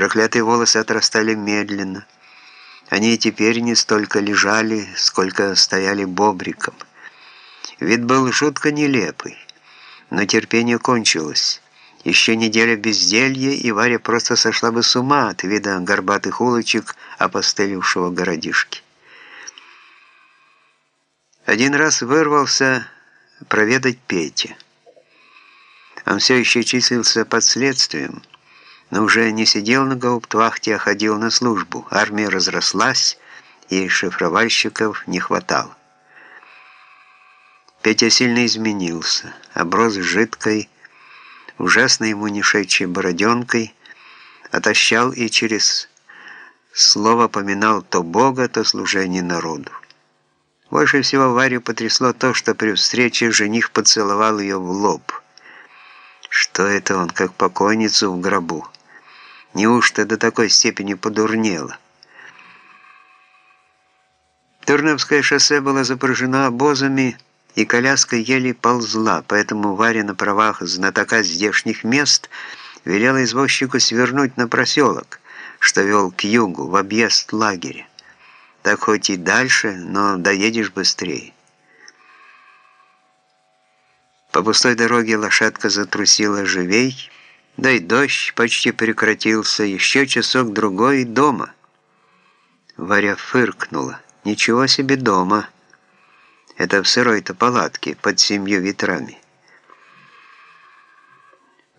Проклятые волосы отрастали медленно. Они теперь не столько лежали, сколько стояли бобриком. Вид был жутко нелепый, но терпение кончилось. Еще неделя безделья, и Варя просто сошла бы с ума от вида горбатых улочек опостылевшего городишки. Один раз вырвался проведать Петя. Он все еще числился под следствием, но уже не сидел на гауптвахте, а ходил на службу. Армия разрослась, и шифровальщиков не хватало. Петя сильно изменился, оброс жидкой, ужасно ему не шедшей бороденкой, отощал и через слово поминал то Бога, то служение народу. Больше всего Варю потрясло то, что при встрече жених поцеловал ее в лоб. Что это он, как покойницу в гробу? Неужто до такой степени подурнело? Турновское шоссе было запряжено обозами, и коляска еле ползла, поэтому Варя на правах знатока здешних мест велела извозчику свернуть на проселок, что вел к югу, в объезд лагеря. Так хоть и дальше, но доедешь быстрее. По пустой дороге лошадка затрусила живей, да и дождь почти прекратился, еще часок-другой дома. Варя фыркнула. Ничего себе дома. Это в сырой-то палатке под семью ветрами.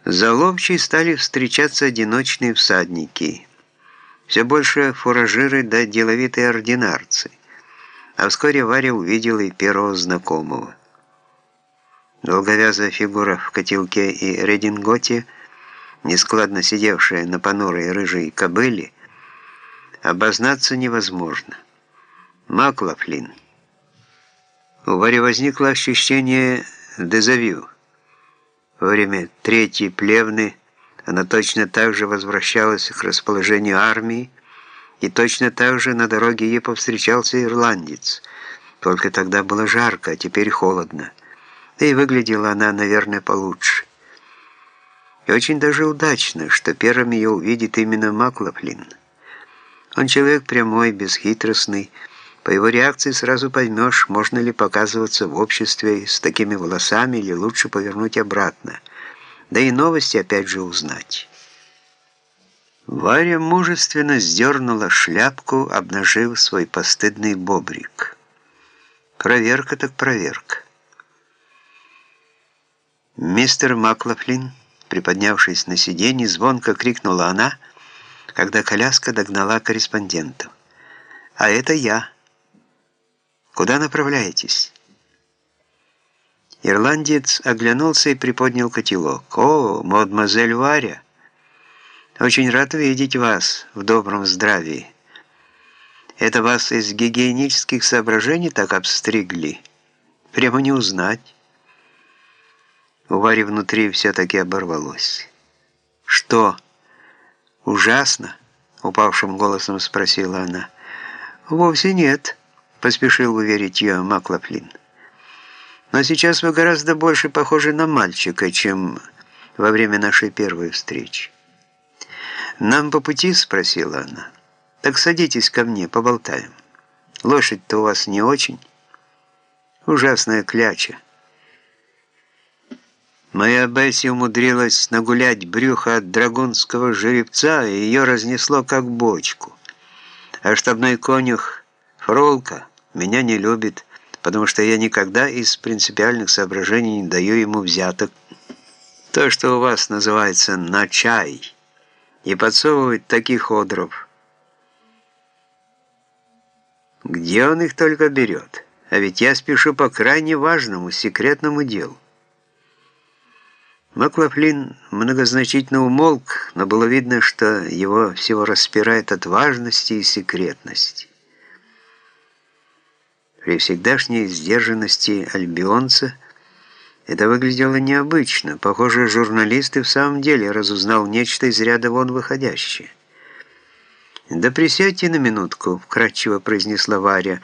За ловчей стали встречаться одиночные всадники. Все больше фуражиры да деловитые ординарцы. А вскоре Варя увидела и первого знакомого. Долговязая фигура в котелке и рединготе, нескладно сидевшая на понурой рыжей кобыле, обознаться невозможно. Маклафлин. У Вари возникло ощущение дезавю. Во время третьей плевны она точно так же возвращалась к расположению армии, и точно так же на дороге ей повстречался ирландец. Только тогда было жарко, а теперь холодно. Да и выглядела она, наверное, получше. И очень даже удачно, что первым ее увидит именно Маклафлин. Он человек прямой, бесхитростный. По его реакции сразу поймешь, можно ли показываться в обществе с такими волосами или лучше повернуть обратно. Да и новости опять же узнать. Варя мужественно сдернула шляпку, обнажив свой постыдный бобрик. Проверка так проверка. «Мистер Маклафлин», приподнявшись на сиденье, звонко крикнула она, когда коляска догнала корреспондентов. «А это я. Куда направляетесь?» Ирландец оглянулся и приподнял котелок. «О, мадемуазель Варя! Очень рад видеть вас в добром здравии. Это вас из гигиенических соображений так обстригли? Прямо не узнать». У Вари внутри все-таки оборвалось. «Что? Ужасно?» — упавшим голосом спросила она. «Вовсе нет», — поспешил уверить ее Маклафлин. «Но сейчас вы гораздо больше похожи на мальчика, чем во время нашей первой встречи». «Нам по пути?» — спросила она. «Так садитесь ко мне, поболтаем. Лошадь-то у вас не очень. Ужасная кляча». Моя Бесси умудрилась нагулять брюхо от драгунского жеребца, и ее разнесло как бочку. А штабной конюх Фролка меня не любит, потому что я никогда из принципиальных соображений не даю ему взяток. То, что у вас называется «на чай», и подсовывает таких одров. Где он их только берет? А ведь я спешу по крайне важному, секретному делу. Маклафлин многозначительно умолк, но было видно, что его всего распирает от важности и секретности. При всегдашней сдержанности альбионца это выглядело необычно. Похоже, журналист и в самом деле разузнал нечто из ряда вон выходящее. «Да присядьте на минутку», — вкратчиво произнесла Варя.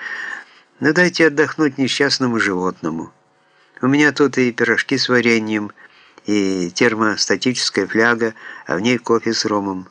«Но дайте отдохнуть несчастному животному. У меня тут и пирожки с вареньем, и термостатическая фляга, а в ней кофе с ромом.